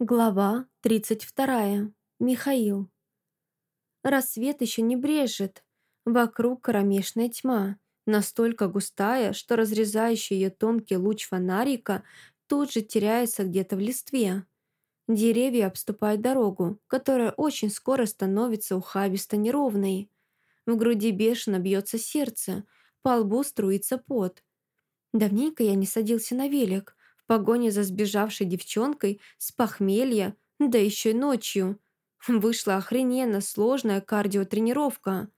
Глава 32. Михаил. Рассвет еще не брежет. Вокруг кромешная тьма, настолько густая, что разрезающий ее тонкий луч фонарика тут же теряется где-то в листве. Деревья обступают дорогу, которая очень скоро становится ухабисто неровной. В груди бешено бьется сердце, по лбу струится пот. Давненько я не садился на велик, погоне за сбежавшей девчонкой с похмелья, да еще и ночью. Вышла охрененно сложная кардиотренировка.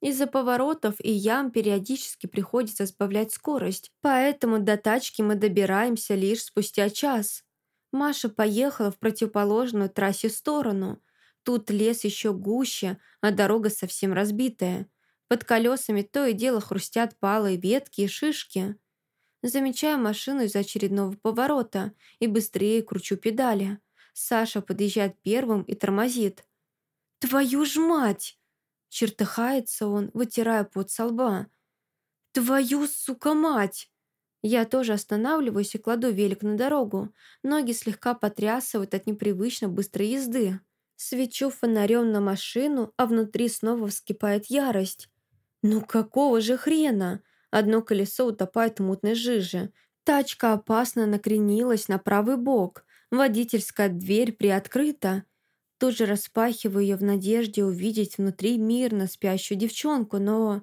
Из-за поворотов и ям периодически приходится сбавлять скорость, поэтому до тачки мы добираемся лишь спустя час. Маша поехала в противоположную трассе сторону. Тут лес еще гуще, а дорога совсем разбитая. Под колесами то и дело хрустят палые ветки и шишки. Замечаю машину из очередного поворота и быстрее кручу педали. Саша подъезжает первым и тормозит. «Твою ж мать!» Чертыхается он, вытирая пот со лба. «Твою, сука, мать!» Я тоже останавливаюсь и кладу велик на дорогу. Ноги слегка потрясывают от непривычно быстрой езды. Свечу фонарем на машину, а внутри снова вскипает ярость. «Ну какого же хрена?» Одно колесо утопает в мутной жиже. Тачка опасно накренилась на правый бок. Водительская дверь приоткрыта. Тут же распахиваю ее в надежде увидеть внутри мирно спящую девчонку, но...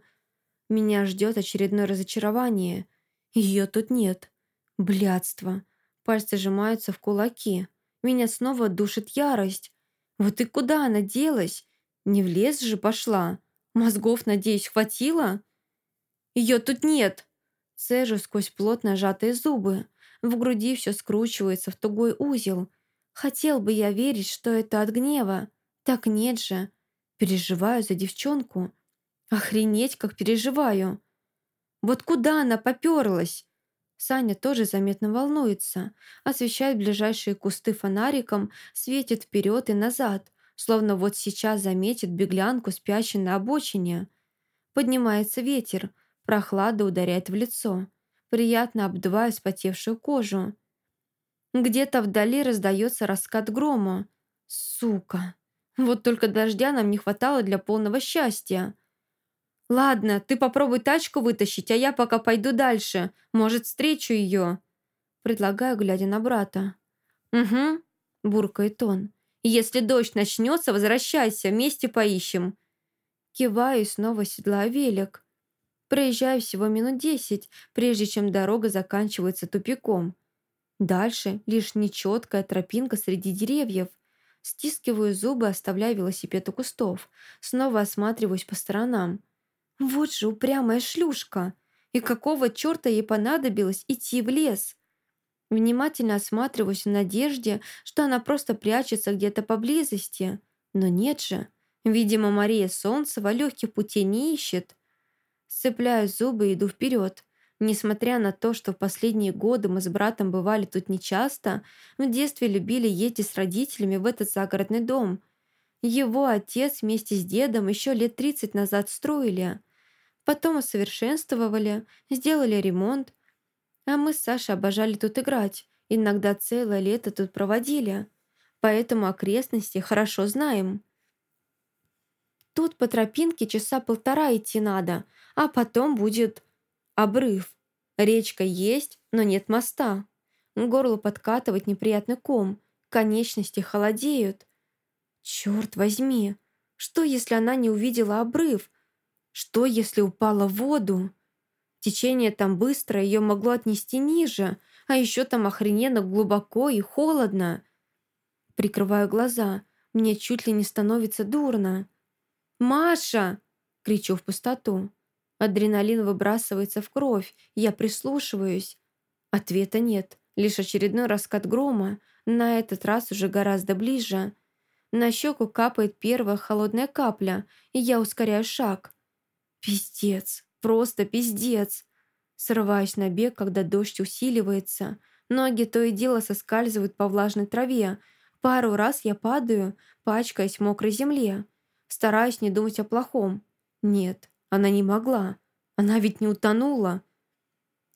Меня ждет очередное разочарование. Ее тут нет. Блядство. Пальцы сжимаются в кулаки. Меня снова душит ярость. Вот и куда она делась? Не в лес же пошла. Мозгов, надеюсь, хватило? Ее тут нет!» Цежу сквозь плотно сжатые зубы. В груди все скручивается в тугой узел. Хотел бы я верить, что это от гнева. Так нет же. Переживаю за девчонку. Охренеть, как переживаю. Вот куда она поперлась? Саня тоже заметно волнуется, освещает ближайшие кусты фонариком, светит вперед и назад, словно вот сейчас заметит беглянку, спящую на обочине. Поднимается ветер, Прохлада ударяет в лицо, приятно обдувая спотевшую кожу. Где-то вдали раздается раскат грома. Сука! Вот только дождя нам не хватало для полного счастья. «Ладно, ты попробуй тачку вытащить, а я пока пойду дальше. Может, встречу ее?» Предлагаю, глядя на брата. «Угу», – буркает он. «Если дождь начнется, возвращайся, вместе поищем». Киваю и снова седлаю велик. Проезжаю всего минут десять, прежде чем дорога заканчивается тупиком. Дальше лишь нечеткая тропинка среди деревьев. Стискиваю зубы, оставляя велосипед у кустов. Снова осматриваюсь по сторонам. Вот же упрямая шлюшка! И какого черта ей понадобилось идти в лес? Внимательно осматриваюсь в надежде, что она просто прячется где-то поблизости. Но нет же. Видимо, Мария Солнцева легких путей не ищет. Сцепляю зубы и иду вперед. Несмотря на то, что в последние годы мы с братом бывали тут нечасто, в детстве любили ездить с родителями в этот загородный дом. Его отец вместе с дедом еще лет 30 назад строили. Потом усовершенствовали, сделали ремонт. А мы с Сашей обожали тут играть. Иногда целое лето тут проводили. Поэтому окрестности хорошо знаем. Тут по тропинке часа полтора идти надо – а потом будет обрыв. Речка есть, но нет моста. Горло подкатывает неприятный ком, конечности холодеют. Черт возьми, что если она не увидела обрыв? Что если упала в воду? Течение там быстро, ее могло отнести ниже, а еще там охрененно глубоко и холодно. Прикрываю глаза, мне чуть ли не становится дурно. «Маша!» — кричу в пустоту. Адреналин выбрасывается в кровь, я прислушиваюсь. Ответа нет, лишь очередной раскат грома, на этот раз уже гораздо ближе. На щеку капает первая холодная капля, и я ускоряю шаг. Пиздец, просто пиздец. Срываюсь на бег, когда дождь усиливается. Ноги то и дело соскальзывают по влажной траве. Пару раз я падаю, пачкаясь в мокрой земле. Стараюсь не думать о плохом. Нет, она не могла. Она ведь не утонула.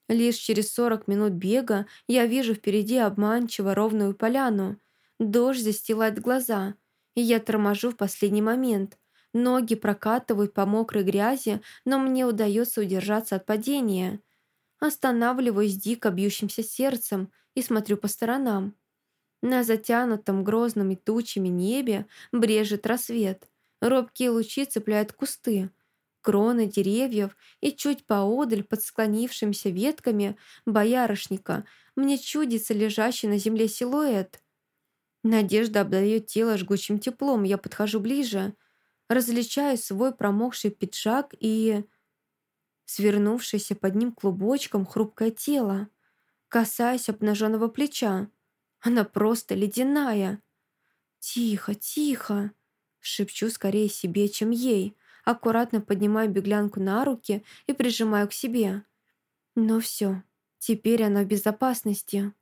Лишь через сорок минут бега я вижу впереди обманчиво ровную поляну. Дождь застилает глаза, и я торможу в последний момент. Ноги прокатывают по мокрой грязи, но мне удается удержаться от падения. Останавливаюсь дико бьющимся сердцем и смотрю по сторонам. На затянутом грозными тучами небе брежет рассвет. Робкие лучи цепляют кусты, кроны деревьев и чуть поодаль под склонившимися ветками боярышника мне чудится лежащий на земле силуэт. Надежда обдает тело жгучим теплом, я подхожу ближе, различаю свой промокший пиджак и свернувшееся под ним клубочком хрупкое тело, касаясь обнаженного плеча. Она просто ледяная. «Тихо, тихо!» Шепчу скорее себе, чем ей. Аккуратно поднимаю беглянку на руки и прижимаю к себе. Но все, теперь она в безопасности.